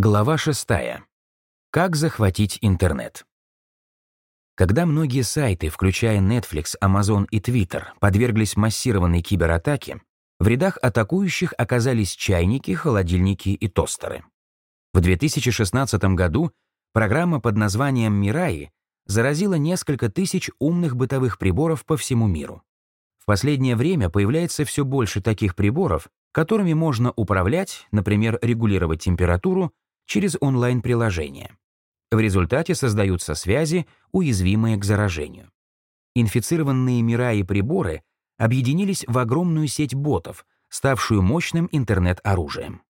Глава 6. Как захватить интернет? Когда многие сайты, включая Netflix, Amazon и Twitter, подверглись массированной кибератаке, в рядах атакующих оказались чайники, холодильники и тостеры. В 2016 году программа под названием «Мираи» заразила несколько тысяч умных бытовых приборов по всему миру. В последнее время появляется все больше таких приборов, которыми можно управлять, например, регулировать температуру, через онлайн-приложение. В результате создаются связи, уязвимые к заражению. Инфицированные мира и приборы объединились в огромную сеть ботов, ставшую мощным интернет-оружием.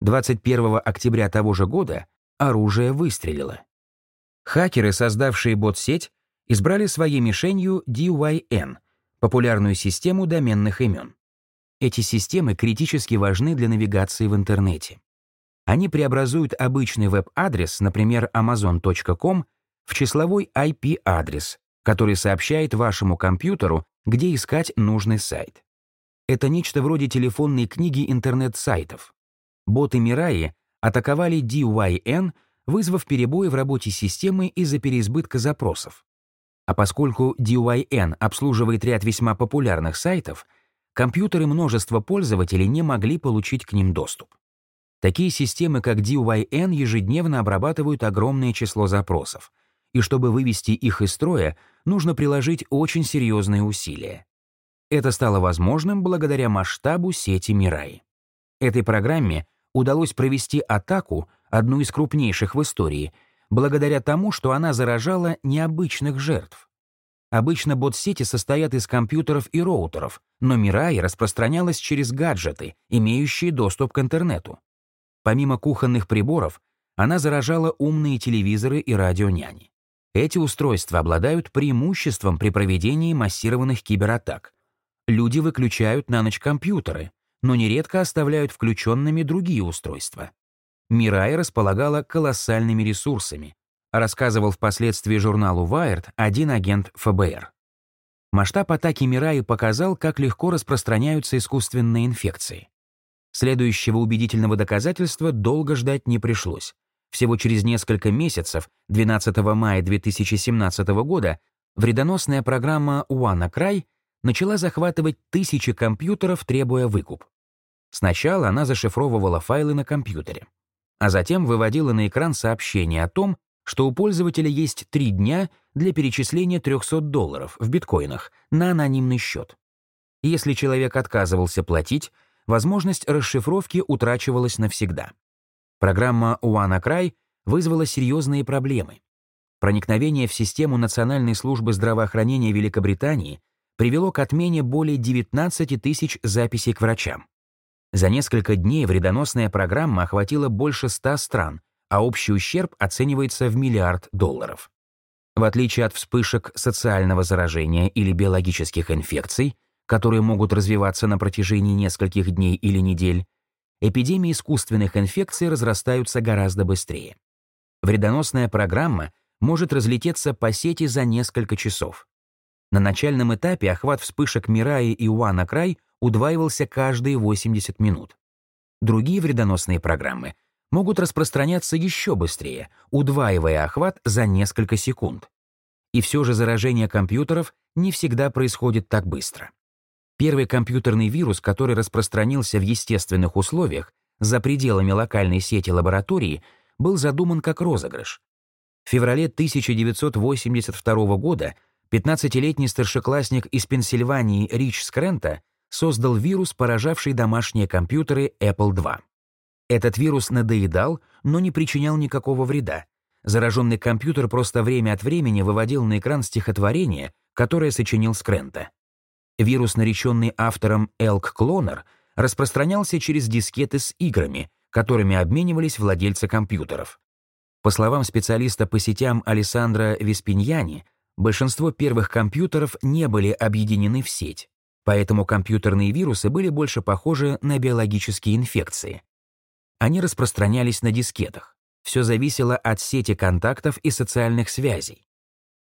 21 октября того же года оружие выстрелило. Хакеры, создавшие бот-сеть, избрали своей мишенью DYN, популярную систему доменных имен. Эти системы критически важны для навигации в интернете. Они преобразуют обычный веб-адрес, например, amazon.com, в числовой IP-адрес, который сообщает вашему компьютеру, где искать нужный сайт. Это нечто вроде телефонной книги интернет-сайтов. Боты Мираи атаковали DYN, вызвав перебои в работе системы из-за переизбытка запросов. А поскольку DYN обслуживает ряд весьма популярных сайтов, компьютеры множества пользователей не могли получить к ним доступ. Такие системы, как DYN, ежедневно обрабатывают огромное число запросов, и чтобы вывести их из строя, нужно приложить очень серьезные усилия. Это стало возможным благодаря масштабу сети Мирай. Этой программе удалось провести атаку, одну из крупнейших в истории, благодаря тому, что она заражала необычных жертв. Обычно бот-сети состоят из компьютеров и роутеров, но Мирай распространялась через гаджеты, имеющие доступ к интернету. Помимо кухонных приборов, она заражала умные телевизоры и радионяни. Эти устройства обладают преимуществом при проведении массированных кибератак. Люди выключают на ночь компьютеры, но нередко оставляют включенными другие устройства. Мирай располагала колоссальными ресурсами, рассказывал впоследствии журналу Wired один агент ФБР. Масштаб атаки Мираи показал, как легко распространяются искусственные инфекции. Следующего убедительного доказательства долго ждать не пришлось. Всего через несколько месяцев, 12 мая 2017 года, вредоносная программа WannaCry начала захватывать тысячи компьютеров, требуя выкуп. Сначала она зашифровывала файлы на компьютере, а затем выводила на экран сообщение о том, что у пользователя есть три дня для перечисления 300 долларов в биткоинах на анонимный счет. Если человек отказывался платить, возможность расшифровки утрачивалась навсегда. Программа WannaCry вызвала серьезные проблемы. Проникновение в систему Национальной службы здравоохранения Великобритании привело к отмене более 19 тысяч записей к врачам. За несколько дней вредоносная программа охватила больше 100 стран, а общий ущерб оценивается в миллиард долларов. В отличие от вспышек социального заражения или биологических инфекций, которые могут развиваться на протяжении нескольких дней или недель, эпидемии искусственных инфекций разрастаются гораздо быстрее. Вредоносная программа может разлететься по сети за несколько часов. На начальном этапе охват вспышек Мираи и Уанакрай удваивался каждые 80 минут. Другие вредоносные программы могут распространяться еще быстрее, удваивая охват за несколько секунд. И все же заражение компьютеров не всегда происходит так быстро. Первый компьютерный вирус, который распространился в естественных условиях, за пределами локальной сети лаборатории, был задуман как розыгрыш. В феврале 1982 года 15-летний старшеклассник из Пенсильвании Рич Скрента создал вирус, поражавший домашние компьютеры Apple II. Этот вирус надоедал, но не причинял никакого вреда. Зараженный компьютер просто время от времени выводил на экран стихотворение, которое сочинил Скрента. Вирус, нареченный автором Elk Cloner, распространялся через дискеты с играми, которыми обменивались владельцы компьютеров. По словам специалиста по сетям Алессандро Веспиньяни, большинство первых компьютеров не были объединены в сеть, поэтому компьютерные вирусы были больше похожи на биологические инфекции. Они распространялись на дискетах. Все зависело от сети контактов и социальных связей.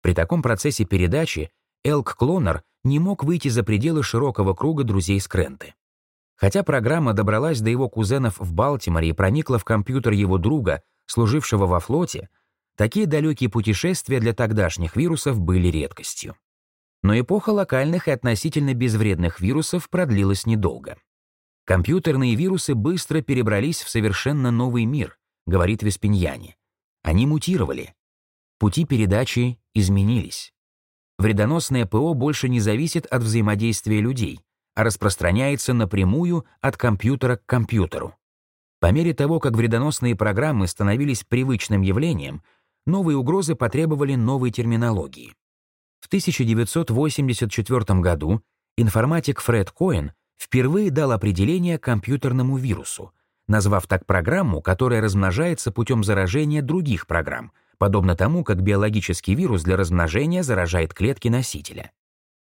При таком процессе передачи Элк Клонер не мог выйти за пределы широкого круга друзей Скренты. Хотя программа добралась до его кузенов в Балтиморе и проникла в компьютер его друга, служившего во флоте, такие далекие путешествия для тогдашних вирусов были редкостью. Но эпоха локальных и относительно безвредных вирусов продлилась недолго. Компьютерные вирусы быстро перебрались в совершенно новый мир, говорит Веспиньяне. Они мутировали. Пути передачи изменились. Вредоносное ПО больше не зависит от взаимодействия людей, а распространяется напрямую от компьютера к компьютеру. По мере того, как вредоносные программы становились привычным явлением, новые угрозы потребовали новой терминологии. В 1984 году информатик Фред Коэн впервые дал определение компьютерному вирусу, назвав так программу, которая размножается путем заражения других программ, подобно тому, как биологический вирус для размножения заражает клетки носителя.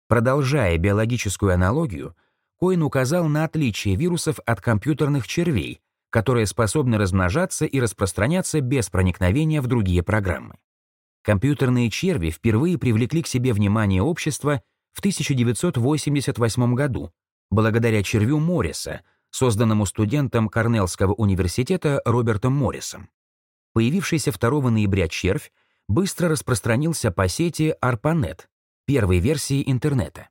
Продолжая биологическую аналогию, Коин указал на отличие вирусов от компьютерных червей, которые способны размножаться и распространяться без проникновения в другие программы. Компьютерные черви впервые привлекли к себе внимание общества в 1988 году, благодаря червю Морриса, созданному студентом Корнеллского университета Робертом Моррисом. Появившийся 2 ноября червь быстро распространился по сети ARPANET, первой версии интернета.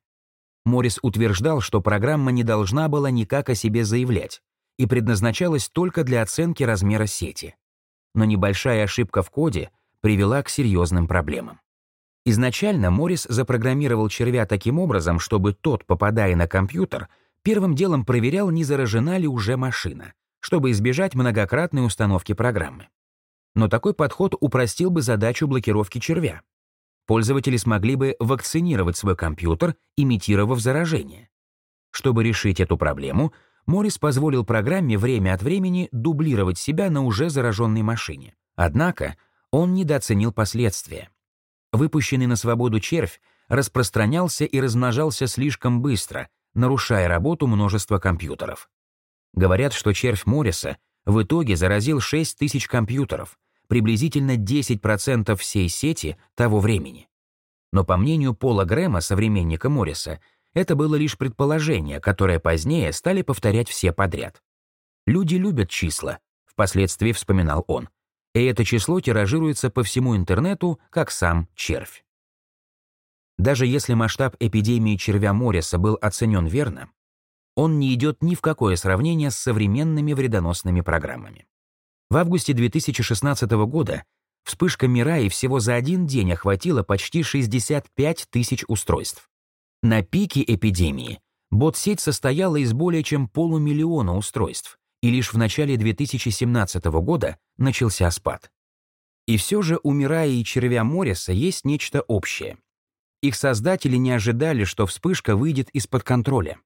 Моррис утверждал, что программа не должна была никак о себе заявлять и предназначалась только для оценки размера сети. Но небольшая ошибка в коде привела к серьезным проблемам. Изначально Моррис запрограммировал червя таким образом, чтобы тот, попадая на компьютер, первым делом проверял, не заражена ли уже машина, чтобы избежать многократной установки программы. Но такой подход упростил бы задачу блокировки червя. Пользователи смогли бы вакцинировать свой компьютер, имитировав заражение. Чтобы решить эту проблему, Моррис позволил программе время от времени дублировать себя на уже зараженной машине. Однако он недооценил последствия. Выпущенный на свободу червь распространялся и размножался слишком быстро, нарушая работу множества компьютеров. Говорят, что червь Морриса в итоге заразил 6 тысяч компьютеров, приблизительно 10% всей сети того времени. Но по мнению Пола Грэма, современника Морриса, это было лишь предположение, которое позднее стали повторять все подряд. «Люди любят числа», — впоследствии вспоминал он и это число тиражируется по всему интернету, как сам червь. Даже если масштаб эпидемии червя Морриса был оценен верно, он не идет ни в какое сравнение с современными вредоносными программами. В августе 2016 года вспышка Мираи всего за один день охватила почти 65 тысяч устройств. На пике эпидемии бот-сеть состояла из более чем полумиллиона устройств, и лишь в начале 2017 года начался спад. И все же у Мирая и червя Морриса есть нечто общее. Их создатели не ожидали, что вспышка выйдет из-под контроля.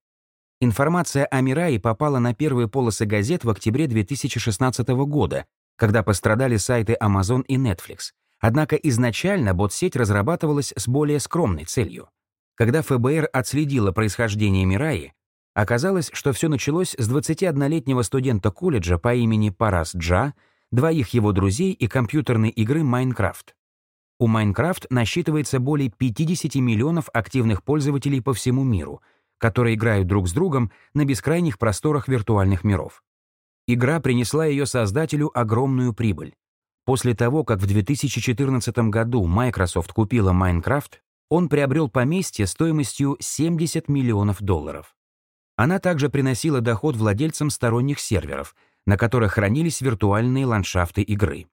Информация о Мирае попала на первые полосы газет в октябре 2016 года, когда пострадали сайты Amazon и Netflix. Однако изначально бот-сеть разрабатывалась с более скромной целью. Когда ФБР отследило происхождение Мираи, Оказалось, что все началось с 21-летнего студента колледжа по имени Парас Джа, двоих его друзей и компьютерной игры Майнкрафт. У Майнкрафт насчитывается более 50 миллионов активных пользователей по всему миру, которые играют друг с другом на бескрайних просторах виртуальных миров. Игра принесла ее создателю огромную прибыль. После того, как в 2014 году Microsoft купила Майнкрафт, он приобрел поместье стоимостью 70 миллионов долларов. Она также приносила доход владельцам сторонних серверов, на которых хранились виртуальные ландшафты игры.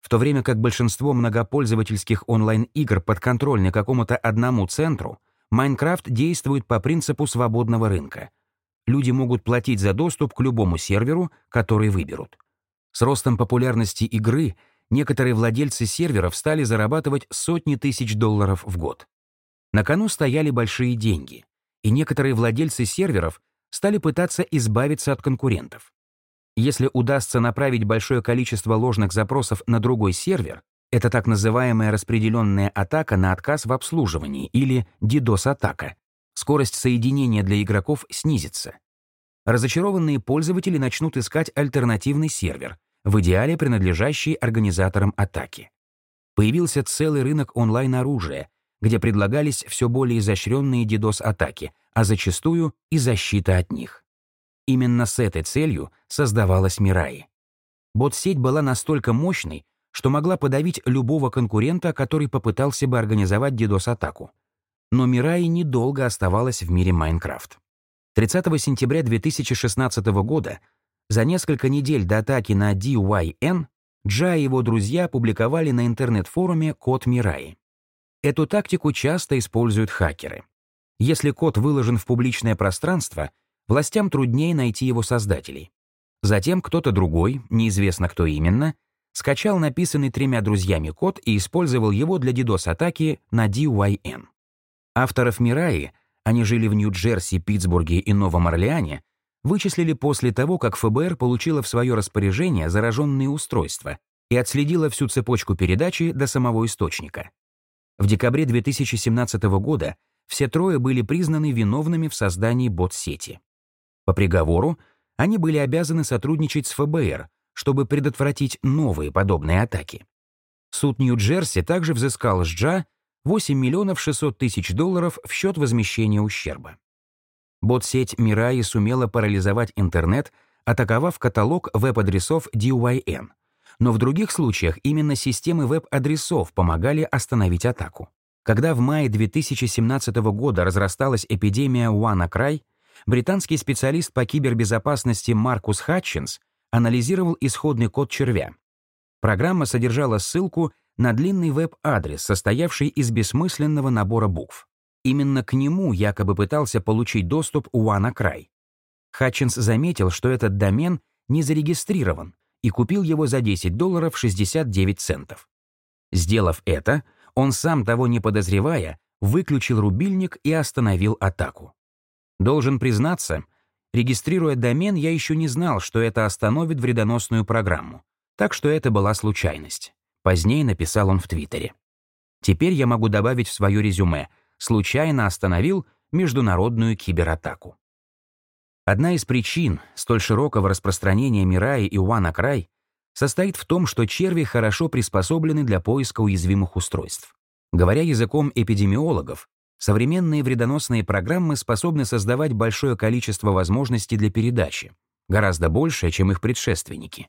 В то время как большинство многопользовательских онлайн-игр подконтрольны какому-то одному центру, Майнкрафт действует по принципу свободного рынка. Люди могут платить за доступ к любому серверу, который выберут. С ростом популярности игры некоторые владельцы серверов стали зарабатывать сотни тысяч долларов в год. На кону стояли большие деньги и некоторые владельцы серверов стали пытаться избавиться от конкурентов. Если удастся направить большое количество ложных запросов на другой сервер, это так называемая распределенная атака на отказ в обслуживании или DDoS-атака. Скорость соединения для игроков снизится. Разочарованные пользователи начнут искать альтернативный сервер, в идеале принадлежащий организаторам атаки. Появился целый рынок онлайн-оружия, где предлагались все более изощренные DDoS-атаки, а зачастую и защита от них. Именно с этой целью создавалась Мираи. Бот-сеть была настолько мощной, что могла подавить любого конкурента, который попытался бы организовать DDoS-атаку. Но Мираи недолго оставалась в мире Майнкрафт. 30 сентября 2016 года, за несколько недель до атаки на DYN, Джа и его друзья опубликовали на интернет-форуме код Мираи. Эту тактику часто используют хакеры. Если код выложен в публичное пространство, властям труднее найти его создателей. Затем кто-то другой, неизвестно кто именно, скачал написанный тремя друзьями код и использовал его для DDoS-атаки на DYN. Авторов Мираи, они жили в Нью-Джерси, Питтсбурге и Новом Орлеане, вычислили после того, как ФБР получило в свое распоряжение зараженные устройства и отследило всю цепочку передачи до самого источника. В декабре 2017 года все трое были признаны виновными в создании бот-сети. По приговору они были обязаны сотрудничать с ФБР, чтобы предотвратить новые подобные атаки. Суд Нью-Джерси также взыскал с Джа 8 миллионов 600 тысяч долларов в счет возмещения ущерба. Бот-сеть Мираи сумела парализовать интернет, атаковав каталог веб-адресов DYN. Но в других случаях именно системы веб-адресов помогали остановить атаку. Когда в мае 2017 года разрасталась эпидемия WannaCry, британский специалист по кибербезопасности Маркус Хатчинс анализировал исходный код червя. Программа содержала ссылку на длинный веб-адрес, состоявший из бессмысленного набора букв. Именно к нему якобы пытался получить доступ WannaCry. Хатчинс заметил, что этот домен не зарегистрирован, и купил его за 10 долларов 69 центов. Сделав это, он сам того не подозревая, выключил рубильник и остановил атаку. Должен признаться, регистрируя домен, я еще не знал, что это остановит вредоносную программу. Так что это была случайность. Позднее написал он в Твиттере. Теперь я могу добавить в свое резюме «случайно остановил международную кибератаку». Одна из причин столь широкого распространения Мираи и WannaCry состоит в том, что черви хорошо приспособлены для поиска уязвимых устройств. Говоря языком эпидемиологов, современные вредоносные программы способны создавать большое количество возможностей для передачи, гораздо большее, чем их предшественники.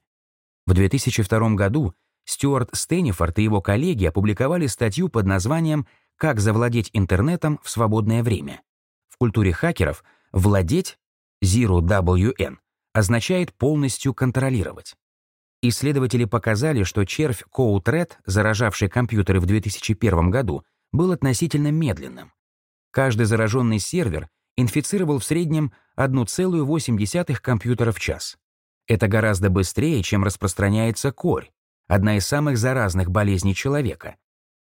В 2002 году Стюарт Стэнифорд и его коллеги опубликовали статью под названием «Как завладеть интернетом в свободное время». В культуре хакеров «владеть» Zero WN означает полностью контролировать. Исследователи показали, что червь CodeRed, заражавший компьютеры в 2001 году, был относительно медленным. Каждый зараженный сервер инфицировал в среднем 1,8 компьютера в час. Это гораздо быстрее, чем распространяется корь, одна из самых заразных болезней человека.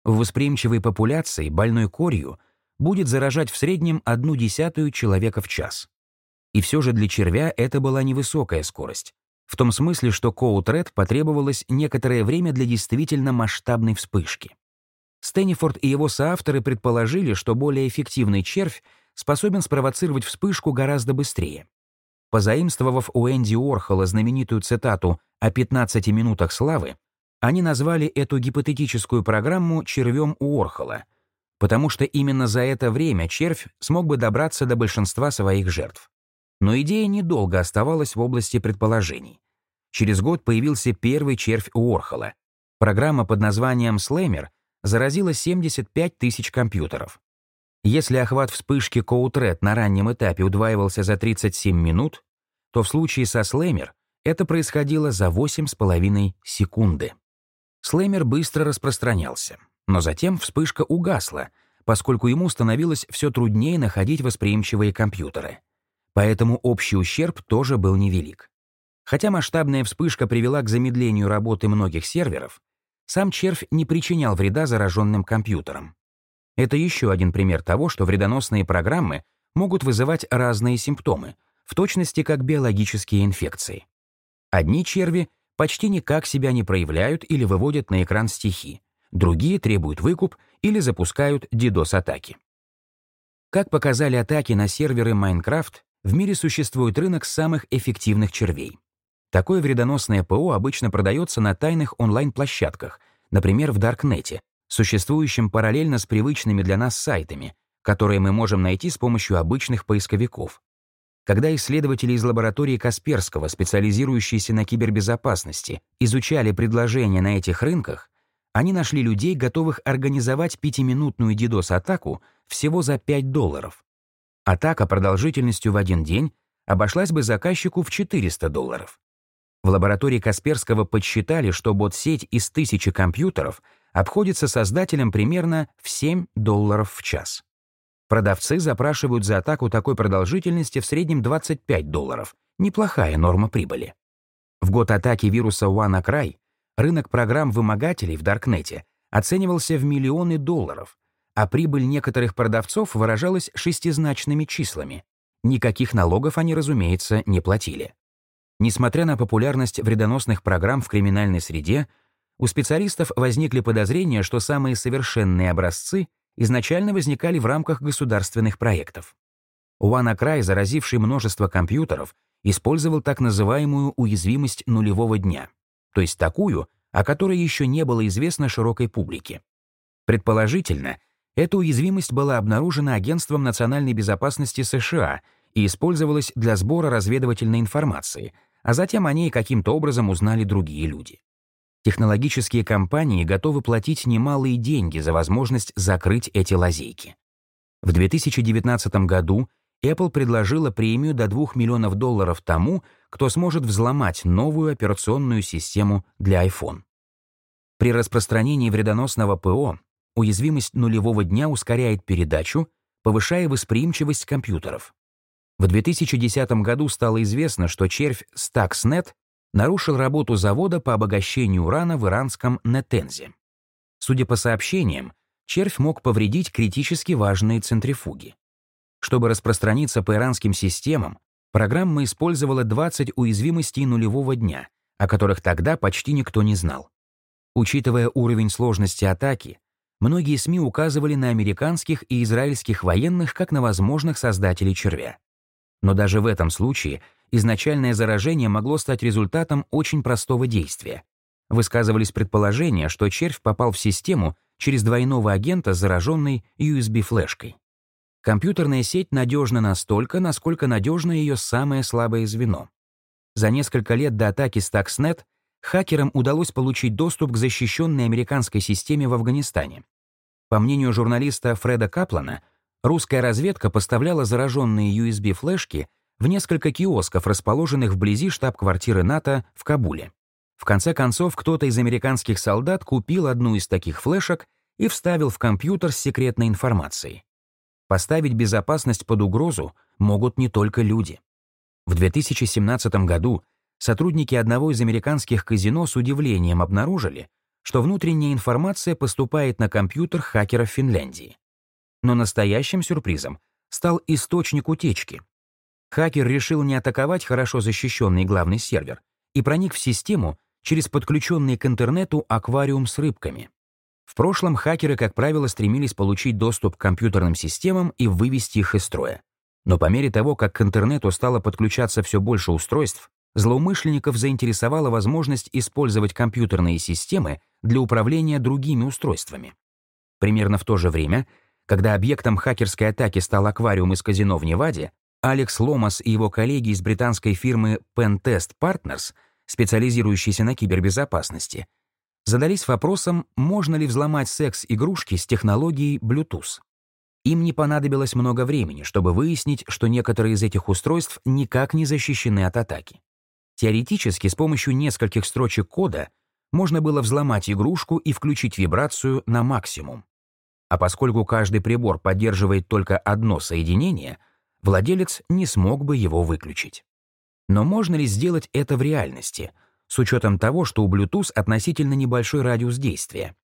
В восприимчивой популяции больной корью будет заражать в среднем одну десятую человека в час. И все же для червя это была невысокая скорость, в том смысле, что Коутред потребовалось некоторое время для действительно масштабной вспышки. Стэнифорд и его соавторы предположили, что более эффективный червь способен спровоцировать вспышку гораздо быстрее. Позаимствовав у Энди Орхола знаменитую цитату о 15 минутах славы, они назвали эту гипотетическую программу «червем у Орхола», потому что именно за это время червь смог бы добраться до большинства своих жертв. Но идея недолго оставалась в области предположений. Через год появился первый червь Уорхола. Программа под названием Slammer заразила 75 тысяч компьютеров. Если охват вспышки Коутред на раннем этапе удваивался за 37 минут, то в случае со Slammer это происходило за 8,5 секунды. Слэмер быстро распространялся, но затем вспышка угасла, поскольку ему становилось все труднее находить восприимчивые компьютеры. Поэтому общий ущерб тоже был невелик. Хотя масштабная вспышка привела к замедлению работы многих серверов, сам червь не причинял вреда зараженным компьютерам. Это еще один пример того, что вредоносные программы могут вызывать разные симптомы, в точности как биологические инфекции. Одни черви почти никак себя не проявляют или выводят на экран стихи, другие требуют выкуп или запускают DDoS-атаки. Как показали атаки на серверы Minecraft, в мире существует рынок самых эффективных червей. Такое вредоносное ПО обычно продается на тайных онлайн-площадках, например, в Даркнете, существующем параллельно с привычными для нас сайтами, которые мы можем найти с помощью обычных поисковиков. Когда исследователи из лаборатории Касперского, специализирующиеся на кибербезопасности, изучали предложения на этих рынках, они нашли людей, готовых организовать пятиминутную DDoS-атаку всего за 5 долларов. Атака продолжительностью в один день обошлась бы заказчику в 400 долларов. В лаборатории Касперского подсчитали, что бот-сеть из тысячи компьютеров обходится создателям примерно в 7 долларов в час. Продавцы запрашивают за атаку такой продолжительности в среднем 25 долларов. Неплохая норма прибыли. В год атаки вируса WannaCry рынок программ-вымогателей в Даркнете оценивался в миллионы долларов, а прибыль некоторых продавцов выражалась шестизначными числами. Никаких налогов они, разумеется, не платили. Несмотря на популярность вредоносных программ в криминальной среде, у специалистов возникли подозрения, что самые совершенные образцы изначально возникали в рамках государственных проектов. WannaCry, заразивший множество компьютеров, использовал так называемую уязвимость нулевого дня, то есть такую, о которой еще не было известно широкой публике. Предположительно, эта уязвимость была обнаружена Агентством национальной безопасности США и использовалась для сбора разведывательной информации, а затем о ней каким-то образом узнали другие люди. Технологические компании готовы платить немалые деньги за возможность закрыть эти лазейки. В 2019 году Apple предложила премию до 2 миллионов долларов тому, кто сможет взломать новую операционную систему для iPhone. При распространении вредоносного ПО уязвимость нулевого дня ускоряет передачу, повышая восприимчивость компьютеров. В 2010 году стало известно, что червь Stuxnet нарушил работу завода по обогащению урана в иранском Нетензе. Судя по сообщениям, червь мог повредить критически важные центрифуги. Чтобы распространиться по иранским системам, программа использовала 20 уязвимостей нулевого дня, о которых тогда почти никто не знал. Учитывая уровень сложности атаки, многие СМИ указывали на американских и израильских военных как на возможных создателей червя. Но даже в этом случае изначальное заражение могло стать результатом очень простого действия. Высказывались предположения, что червь попал в систему через двойного агента, зараженный USB-флешкой. Компьютерная сеть надежна настолько, насколько надежно ее самое слабое звено. За несколько лет до атаки Stuxnet хакерам удалось получить доступ к защищенной американской системе в Афганистане. По мнению журналиста Фреда Каплана, русская разведка поставляла зараженные USB-флешки в несколько киосков, расположенных вблизи штаб-квартиры НАТО в Кабуле. В конце концов, кто-то из американских солдат купил одну из таких флешек и вставил в компьютер с секретной информацией. Поставить безопасность под угрозу могут не только люди. В 2017 году сотрудники одного из американских казино с удивлением обнаружили, что внутренняя информация поступает на компьютер хакеров Финляндии. Но настоящим сюрпризом стал источник утечки, Хакер решил не атаковать хорошо защищенный главный сервер и проник в систему через подключенный к интернету аквариум с рыбками. В прошлом хакеры, как правило, стремились получить доступ к компьютерным системам и вывести их из строя. Но по мере того, как к интернету стало подключаться все больше устройств, злоумышленников заинтересовала возможность использовать компьютерные системы для управления другими устройствами. Примерно в то же время, когда объектом хакерской атаки стал аквариум из казино в Неваде, Алекс Ломас и его коллеги из британской фирмы Pentest Partners, специализирующейся на кибербезопасности, задались вопросом, можно ли взломать секс-игрушки с технологией Bluetooth. Им не понадобилось много времени, чтобы выяснить, что некоторые из этих устройств никак не защищены от атаки. Теоретически, с помощью нескольких строчек кода можно было взломать игрушку и включить вибрацию на максимум. А поскольку каждый прибор поддерживает только одно соединение, владелец не смог бы его выключить. Но можно ли сделать это в реальности, с учетом того, что у Bluetooth относительно небольшой радиус действия?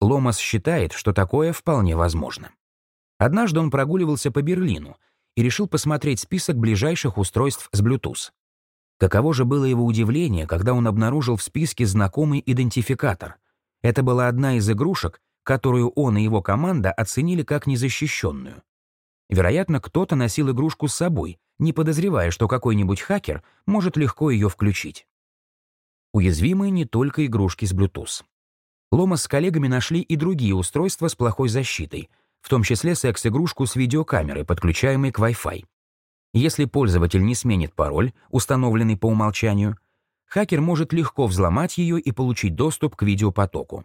Ломас считает, что такое вполне возможно. Однажды он прогуливался по Берлину и решил посмотреть список ближайших устройств с Bluetooth. Каково же было его удивление, когда он обнаружил в списке знакомый идентификатор. Это была одна из игрушек, которую он и его команда оценили как незащищенную. Вероятно, кто-то носил игрушку с собой, не подозревая, что какой-нибудь хакер может легко ее включить. Уязвимы не только игрушки с Bluetooth. Лома с коллегами нашли и другие устройства с плохой защитой, в том числе секс-игрушку с видеокамерой, подключаемой к Wi-Fi. Если пользователь не сменит пароль, установленный по умолчанию, хакер может легко взломать ее и получить доступ к видеопотоку.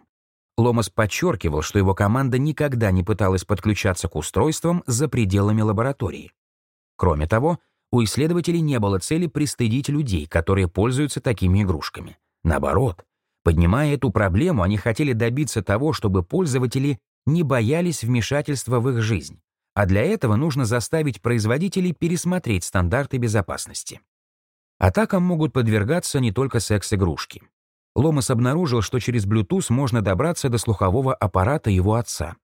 Ломас подчеркивал, что его команда никогда не пыталась подключаться к устройствам за пределами лаборатории. Кроме того, у исследователей не было цели пристыдить людей, которые пользуются такими игрушками. Наоборот, поднимая эту проблему, они хотели добиться того, чтобы пользователи не боялись вмешательства в их жизнь, а для этого нужно заставить производителей пересмотреть стандарты безопасности. Атакам могут подвергаться не только секс-игрушки. Ломас обнаружил, что через Bluetooth можно добраться до слухового аппарата его отца.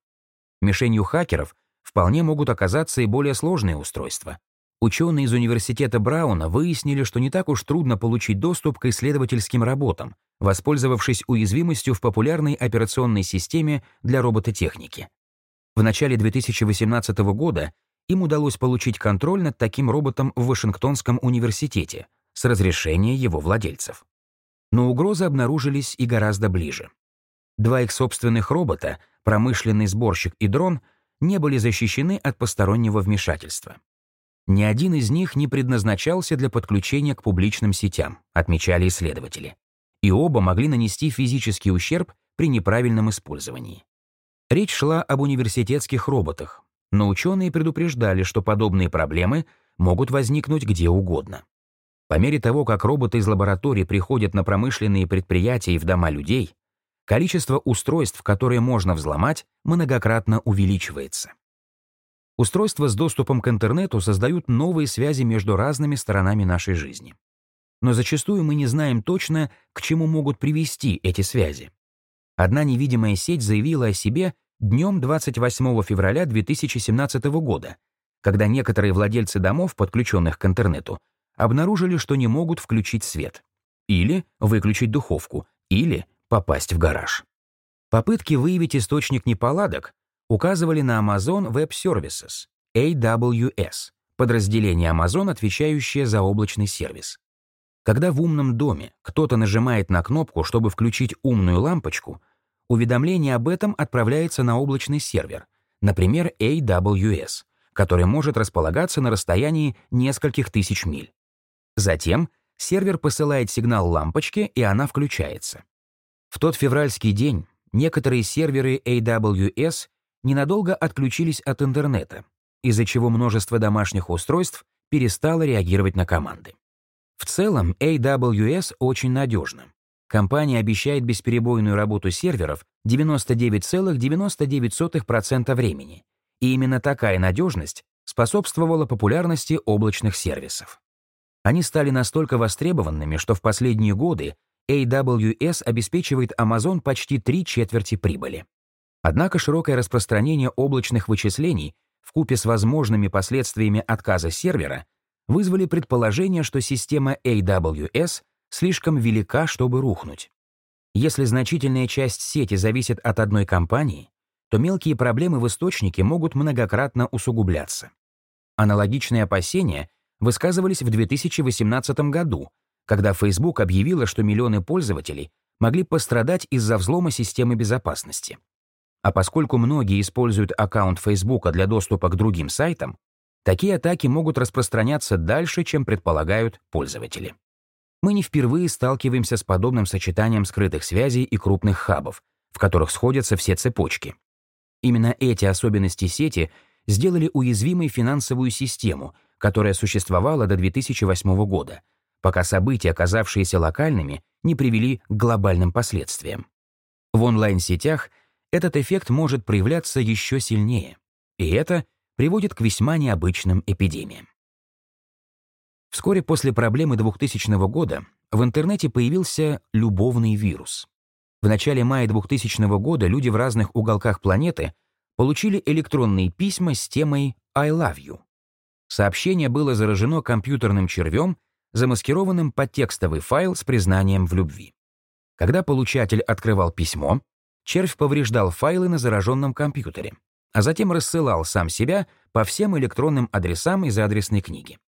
Мишенью хакеров вполне могут оказаться и более сложные устройства. Ученые из университета Брауна выяснили, что не так уж трудно получить доступ к исследовательским работам, воспользовавшись уязвимостью в популярной операционной системе для робототехники. В начале 2018 года им удалось получить контроль над таким роботом в Вашингтонском университете с разрешения его владельцев но угрозы обнаружились и гораздо ближе. Два их собственных робота, промышленный сборщик и дрон, не были защищены от постороннего вмешательства. Ни один из них не предназначался для подключения к публичным сетям, отмечали исследователи. И оба могли нанести физический ущерб при неправильном использовании. Речь шла об университетских роботах, но ученые предупреждали, что подобные проблемы могут возникнуть где угодно. По мере того, как роботы из лаборатории приходят на промышленные предприятия и в дома людей, количество устройств, которые можно взломать, многократно увеличивается. Устройства с доступом к интернету создают новые связи между разными сторонами нашей жизни. Но зачастую мы не знаем точно, к чему могут привести эти связи. Одна невидимая сеть заявила о себе днем 28 февраля 2017 года, когда некоторые владельцы домов, подключенных к интернету, обнаружили, что не могут включить свет. Или выключить духовку, или попасть в гараж. Попытки выявить источник неполадок указывали на Amazon Web Services, AWS, подразделение Amazon, отвечающее за облачный сервис. Когда в умном доме кто-то нажимает на кнопку, чтобы включить умную лампочку, уведомление об этом отправляется на облачный сервер, например, AWS, который может располагаться на расстоянии нескольких тысяч миль. Затем сервер посылает сигнал лампочке, и она включается. В тот февральский день некоторые серверы AWS ненадолго отключились от интернета, из-за чего множество домашних устройств перестало реагировать на команды. В целом, AWS очень надежна. Компания обещает бесперебойную работу серверов 99,99% времени, и именно такая надежность способствовала популярности облачных сервисов. Они стали настолько востребованными, что в последние годы AWS обеспечивает Amazon почти три четверти прибыли. Однако широкое распространение облачных вычислений вкупе с возможными последствиями отказа сервера вызвали предположение, что система AWS слишком велика, чтобы рухнуть. Если значительная часть сети зависит от одной компании, то мелкие проблемы в источнике могут многократно усугубляться. Аналогичные опасения высказывались в 2018 году, когда Facebook объявила, что миллионы пользователей могли пострадать из-за взлома системы безопасности. А поскольку многие используют аккаунт Facebook для доступа к другим сайтам, такие атаки могут распространяться дальше, чем предполагают пользователи. Мы не впервые сталкиваемся с подобным сочетанием скрытых связей и крупных хабов, в которых сходятся все цепочки. Именно эти особенности сети сделали уязвимой финансовую систему — которая существовала до 2008 года, пока события, оказавшиеся локальными, не привели к глобальным последствиям. В онлайн-сетях этот эффект может проявляться еще сильнее, и это приводит к весьма необычным эпидемиям. Вскоре после проблемы 2000 года в интернете появился любовный вирус. В начале мая 2000 года люди в разных уголках планеты получили электронные письма с темой «I love you». Сообщение было заражено компьютерным червем, замаскированным под текстовый файл с признанием в любви. Когда получатель открывал письмо, червь повреждал файлы на зараженном компьютере, а затем рассылал сам себя по всем электронным адресам из адресной книги.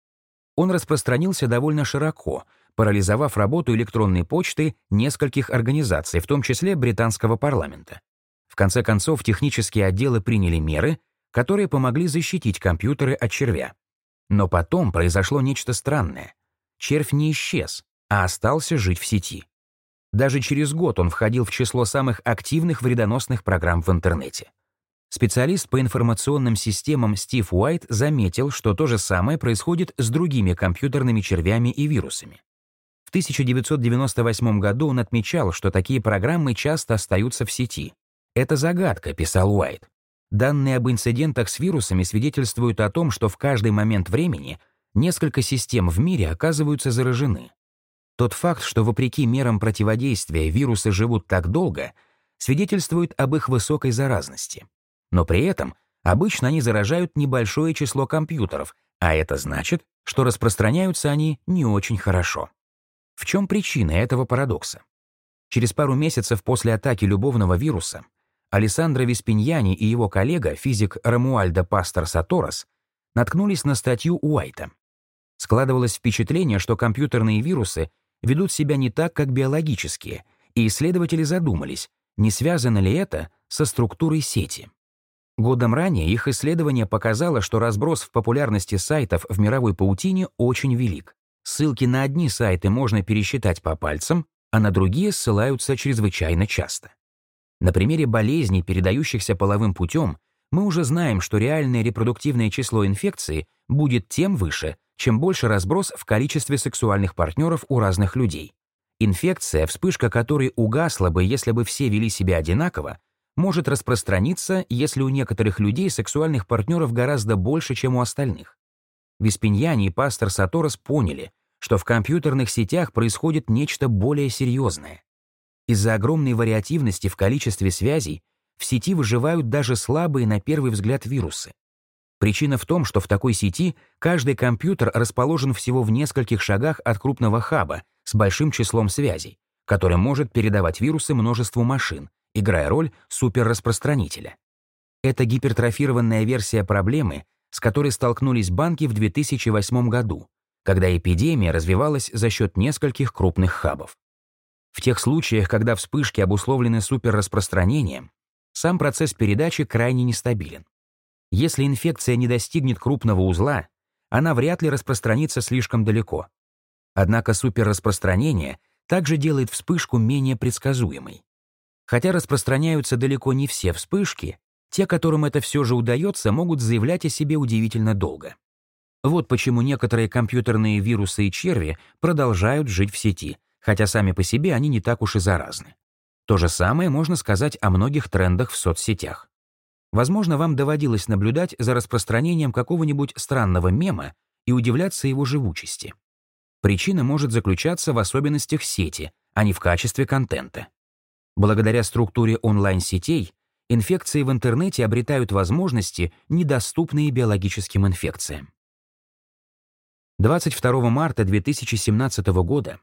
Он распространился довольно широко, парализовав работу электронной почты нескольких организаций, в том числе британского парламента. В конце концов, технические отделы приняли меры, которые помогли защитить компьютеры от червя. Но потом произошло нечто странное. Червь не исчез, а остался жить в сети. Даже через год он входил в число самых активных вредоносных программ в интернете. Специалист по информационным системам Стив Уайт заметил, что то же самое происходит с другими компьютерными червями и вирусами. В 1998 году он отмечал, что такие программы часто остаются в сети. «Это загадка», — писал Уайт. Данные об инцидентах с вирусами свидетельствуют о том, что в каждый момент времени несколько систем в мире оказываются заражены. Тот факт, что вопреки мерам противодействия вирусы живут так долго, свидетельствует об их высокой заразности. Но при этом обычно они заражают небольшое число компьютеров, а это значит, что распространяются они не очень хорошо. В чем причина этого парадокса? Через пару месяцев после атаки любовного вируса Алессандро Веспиньяни и его коллега, физик Рамуальдо Пастор Саторос, наткнулись на статью Уайта. Складывалось впечатление, что компьютерные вирусы ведут себя не так, как биологические, и исследователи задумались, не связано ли это со структурой сети. Годом ранее их исследование показало, что разброс в популярности сайтов в мировой паутине очень велик. Ссылки на одни сайты можно пересчитать по пальцам, а на другие ссылаются чрезвычайно часто. На примере болезней, передающихся половым путем, мы уже знаем, что реальное репродуктивное число инфекции будет тем выше, чем больше разброс в количестве сексуальных партнеров у разных людей. Инфекция, вспышка которой угасла бы, если бы все вели себя одинаково, может распространиться, если у некоторых людей сексуальных партнеров гораздо больше, чем у остальных. Веспиньяне и пастор Саторос поняли, что в компьютерных сетях происходит нечто более серьезное. Из-за огромной вариативности в количестве связей в сети выживают даже слабые на первый взгляд вирусы. Причина в том, что в такой сети каждый компьютер расположен всего в нескольких шагах от крупного хаба с большим числом связей, который может передавать вирусы множеству машин, играя роль суперраспространителя. Это гипертрофированная версия проблемы, с которой столкнулись банки в 2008 году, когда эпидемия развивалась за счет нескольких крупных хабов. В тех случаях, когда вспышки обусловлены суперраспространением, сам процесс передачи крайне нестабилен. Если инфекция не достигнет крупного узла, она вряд ли распространится слишком далеко. Однако суперраспространение также делает вспышку менее предсказуемой. Хотя распространяются далеко не все вспышки, те, которым это все же удается, могут заявлять о себе удивительно долго. Вот почему некоторые компьютерные вирусы и черви продолжают жить в сети, хотя сами по себе они не так уж и заразны. То же самое можно сказать о многих трендах в соцсетях. Возможно, вам доводилось наблюдать за распространением какого-нибудь странного мема и удивляться его живучести. Причина может заключаться в особенностях сети, а не в качестве контента. Благодаря структуре онлайн-сетей инфекции в интернете обретают возможности, недоступные биологическим инфекциям. 22 марта 2017 года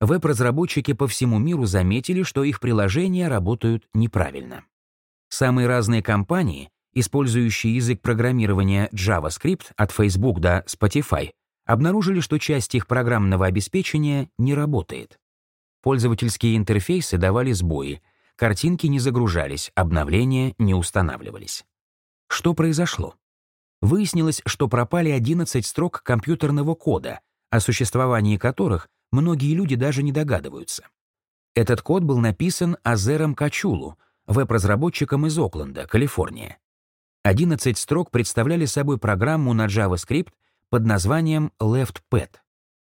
веб-разработчики по всему миру заметили, что их приложения работают неправильно. Самые разные компании, использующие язык программирования JavaScript от Facebook до Spotify, обнаружили, что часть их программного обеспечения не работает. Пользовательские интерфейсы давали сбои, картинки не загружались, обновления не устанавливались. Что произошло? Выяснилось, что пропали 11 строк компьютерного кода, о существовании которых многие люди даже не догадываются. Этот код был написан Азером Качулу, веб-разработчиком из Окленда, Калифорния. 11 строк представляли собой программу на JavaScript под названием LeftPad.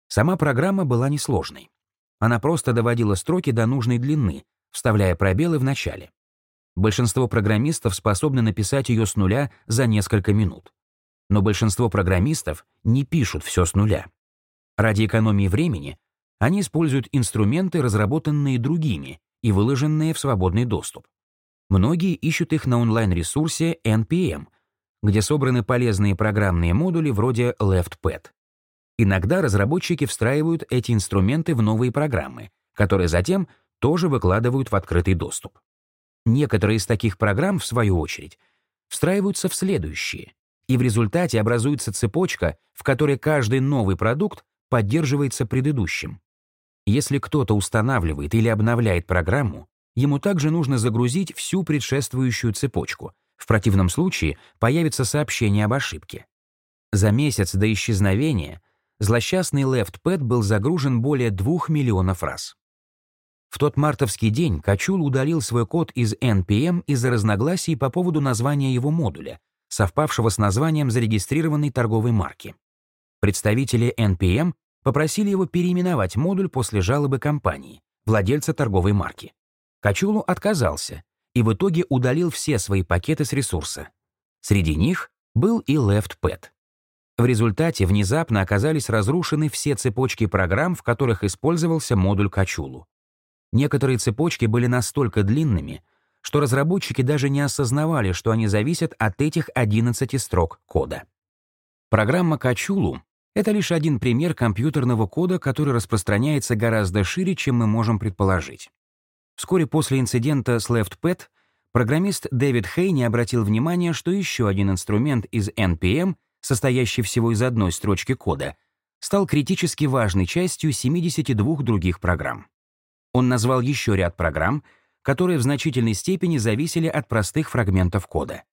Сама программа была несложной. Она просто доводила строки до нужной длины, вставляя пробелы в начале. Большинство программистов способны написать ее с нуля за несколько минут. Но большинство программистов не пишут все с нуля. Ради экономии времени они используют инструменты, разработанные другими и выложенные в свободный доступ. Многие ищут их на онлайн-ресурсе NPM, где собраны полезные программные модули вроде LeftPad. Иногда разработчики встраивают эти инструменты в новые программы, которые затем тоже выкладывают в открытый доступ. Некоторые из таких программ, в свою очередь, встраиваются в следующие, и в результате образуется цепочка, в которой каждый новый продукт поддерживается предыдущим. Если кто-то устанавливает или обновляет программу, ему также нужно загрузить всю предшествующую цепочку. В противном случае появится сообщение об ошибке. За месяц до исчезновения злосчастный LeftPad был загружен более двух миллионов раз. В тот мартовский день Качул удалил свой код из NPM из-за разногласий по поводу названия его модуля, совпавшего с названием зарегистрированной торговой марки. Представители NPM попросили его переименовать модуль после жалобы компании, владельца торговой марки. Качулу отказался и в итоге удалил все свои пакеты с ресурса. Среди них был и LeftPad. В результате внезапно оказались разрушены все цепочки программ, в которых использовался модуль Качулу. Некоторые цепочки были настолько длинными, что разработчики даже не осознавали, что они зависят от этих 11 строк кода. Программа Качулу — это лишь один пример компьютерного кода, который распространяется гораздо шире, чем мы можем предположить. Вскоре после инцидента с LeftPad программист Дэвид Хей не обратил внимания, что еще один инструмент из NPM, состоящий всего из одной строчки кода, стал критически важной частью 72 других программ. Он назвал еще ряд программ, которые в значительной степени зависели от простых фрагментов кода.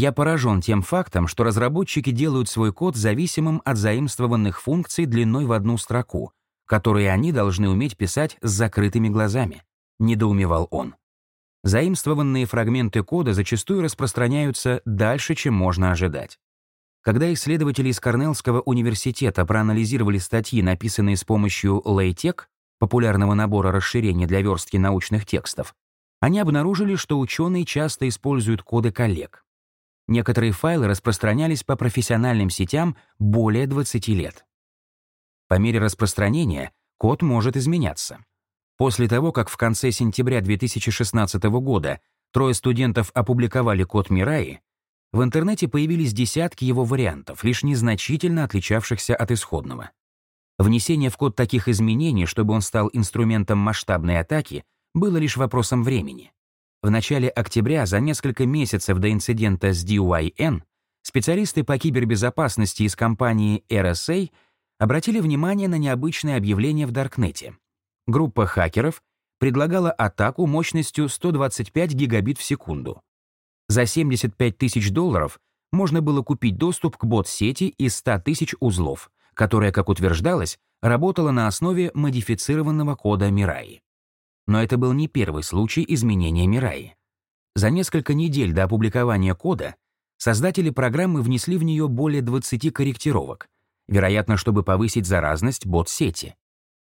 Я поражен тем фактом, что разработчики делают свой код зависимым от заимствованных функций длиной в одну строку, которые они должны уметь писать с закрытыми глазами, недоумевал он. Заимствованные фрагменты кода зачастую распространяются дальше, чем можно ожидать. Когда исследователи из Корнеллского университета проанализировали статьи, написанные с помощью LaTeX, популярного набора расширений для верстки научных текстов, они обнаружили, что ученые часто используют коды коллег. Некоторые файлы распространялись по профессиональным сетям более 20 лет. По мере распространения код может изменяться. После того, как в конце сентября 2016 года трое студентов опубликовали код Мираи, в интернете появились десятки его вариантов, лишь незначительно отличавшихся от исходного. Внесение в код таких изменений, чтобы он стал инструментом масштабной атаки, было лишь вопросом времени. В начале октября, за несколько месяцев до инцидента с DYN, специалисты по кибербезопасности из компании RSA обратили внимание на необычное объявление в Даркнете. Группа хакеров предлагала атаку мощностью 125 гигабит в секунду. За 75 тысяч долларов можно было купить доступ к бот-сети из 100 тысяч узлов, которая, как утверждалось, работала на основе модифицированного кода Мираи. Но это был не первый случай изменения Мираи. За несколько недель до опубликования кода создатели программы внесли в нее более 20 корректировок, вероятно, чтобы повысить заразность бот-сети.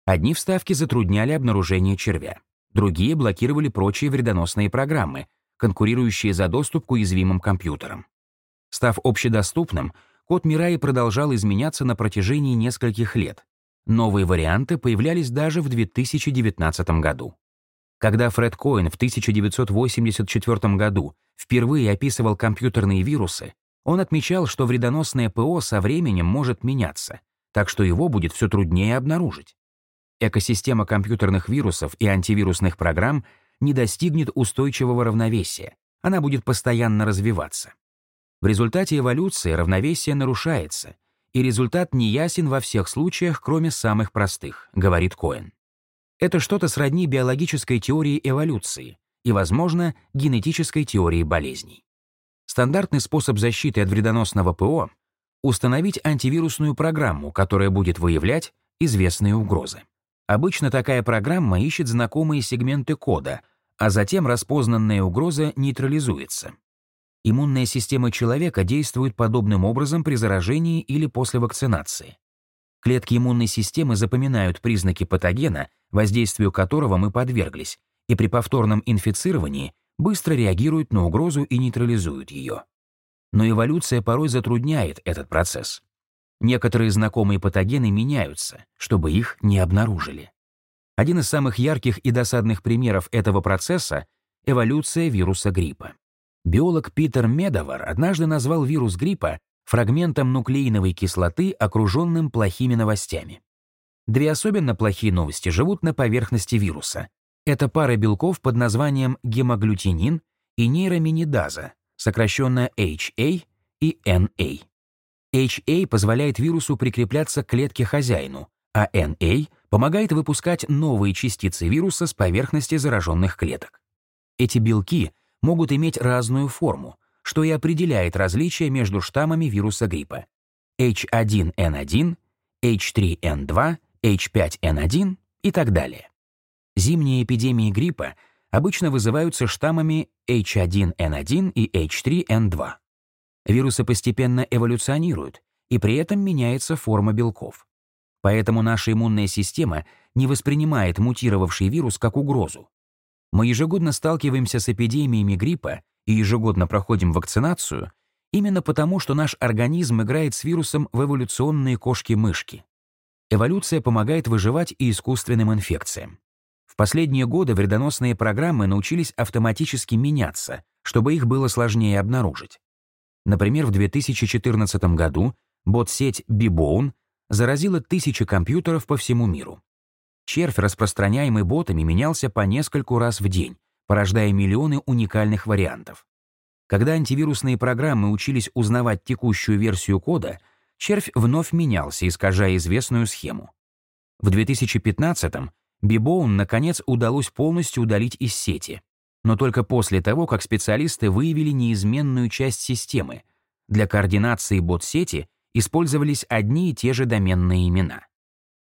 Одни вставки затрудняли обнаружение червя, другие блокировали прочие вредоносные программы, конкурирующие за доступ к уязвимым компьютерам. Став общедоступным, код Мираи продолжал изменяться на протяжении нескольких лет. Новые варианты появлялись даже в 2019 году. Когда Фред Коэн в 1984 году впервые описывал компьютерные вирусы, он отмечал, что вредоносное ПО со временем может меняться, так что его будет все труднее обнаружить. Экосистема компьютерных вирусов и антивирусных программ не достигнет устойчивого равновесия, она будет постоянно развиваться. В результате эволюции равновесие нарушается, и результат не ясен во всех случаях, кроме самых простых, говорит Коэн. Это что-то сродни биологической теории эволюции и, возможно, генетической теории болезней. Стандартный способ защиты от вредоносного ПО — установить антивирусную программу, которая будет выявлять известные угрозы. Обычно такая программа ищет знакомые сегменты кода, а затем распознанная угроза нейтрализуется. Иммунная система человека действует подобным образом при заражении или после вакцинации. Клетки иммунной системы запоминают признаки патогена, воздействию которого мы подверглись, и при повторном инфицировании быстро реагируют на угрозу и нейтрализуют ее. Но эволюция порой затрудняет этот процесс. Некоторые знакомые патогены меняются, чтобы их не обнаружили. Один из самых ярких и досадных примеров этого процесса — эволюция вируса гриппа. Биолог Питер Медовар однажды назвал вирус гриппа фрагментом нуклеиновой кислоты, окруженным плохими новостями. Две особенно плохие новости живут на поверхности вируса. Это пара белков под названием гемоглютинин и нейроминидаза, сокращенно HA и NA. HA позволяет вирусу прикрепляться к клетке хозяину, а NA помогает выпускать новые частицы вируса с поверхности зараженных клеток. Эти белки — могут иметь разную форму, что и определяет различие между штаммами вируса гриппа. H1N1, H3N2, H5N1 и так далее. Зимние эпидемии гриппа обычно вызываются штаммами H1N1 и H3N2. Вирусы постепенно эволюционируют, и при этом меняется форма белков. Поэтому наша иммунная система не воспринимает мутировавший вирус как угрозу. Мы ежегодно сталкиваемся с эпидемиями гриппа и ежегодно проходим вакцинацию именно потому, что наш организм играет с вирусом в эволюционные кошки-мышки. Эволюция помогает выживать и искусственным инфекциям. В последние годы вредоносные программы научились автоматически меняться, чтобы их было сложнее обнаружить. Например, в 2014 году бот-сеть Bibone заразила тысячи компьютеров по всему миру. Червь, распространяемый ботами, менялся по нескольку раз в день, порождая миллионы уникальных вариантов. Когда антивирусные программы учились узнавать текущую версию кода, червь вновь менялся, искажая известную схему. В 2015-м Бибоун, наконец, удалось полностью удалить из сети, но только после того, как специалисты выявили неизменную часть системы. Для координации бот-сети использовались одни и те же доменные имена.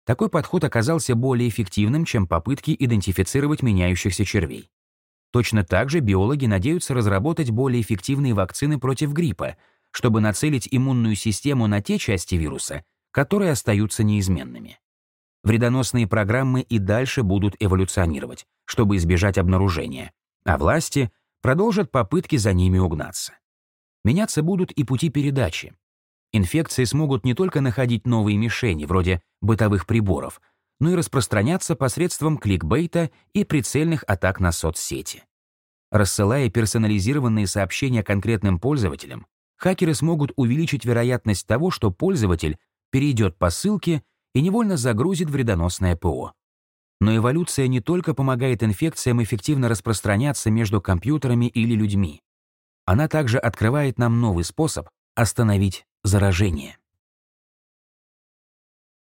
Такой подход оказался более эффективным, чем попытки идентифицировать меняющихся червей. Точно так же биологи надеются разработать более эффективные вакцины против гриппа, чтобы нацелить иммунную систему на те части вируса, которые остаются неизменными. Вредоносные программы и дальше будут эволюционировать, чтобы избежать обнаружения, а власти продолжат попытки за ними угнаться. Меняться будут и пути передачи. Инфекции смогут не только находить новые мишени, вроде бытовых приборов, но и распространяться посредством кликбейта и прицельных атак на соцсети. Рассылая персонализированные сообщения конкретным пользователям, хакеры смогут увеличить вероятность того, что пользователь перейдет по ссылке и невольно загрузит вредоносное ПО. Но эволюция не только помогает инфекциям эффективно распространяться между компьютерами или людьми. Она также открывает нам новый способ остановить заражение.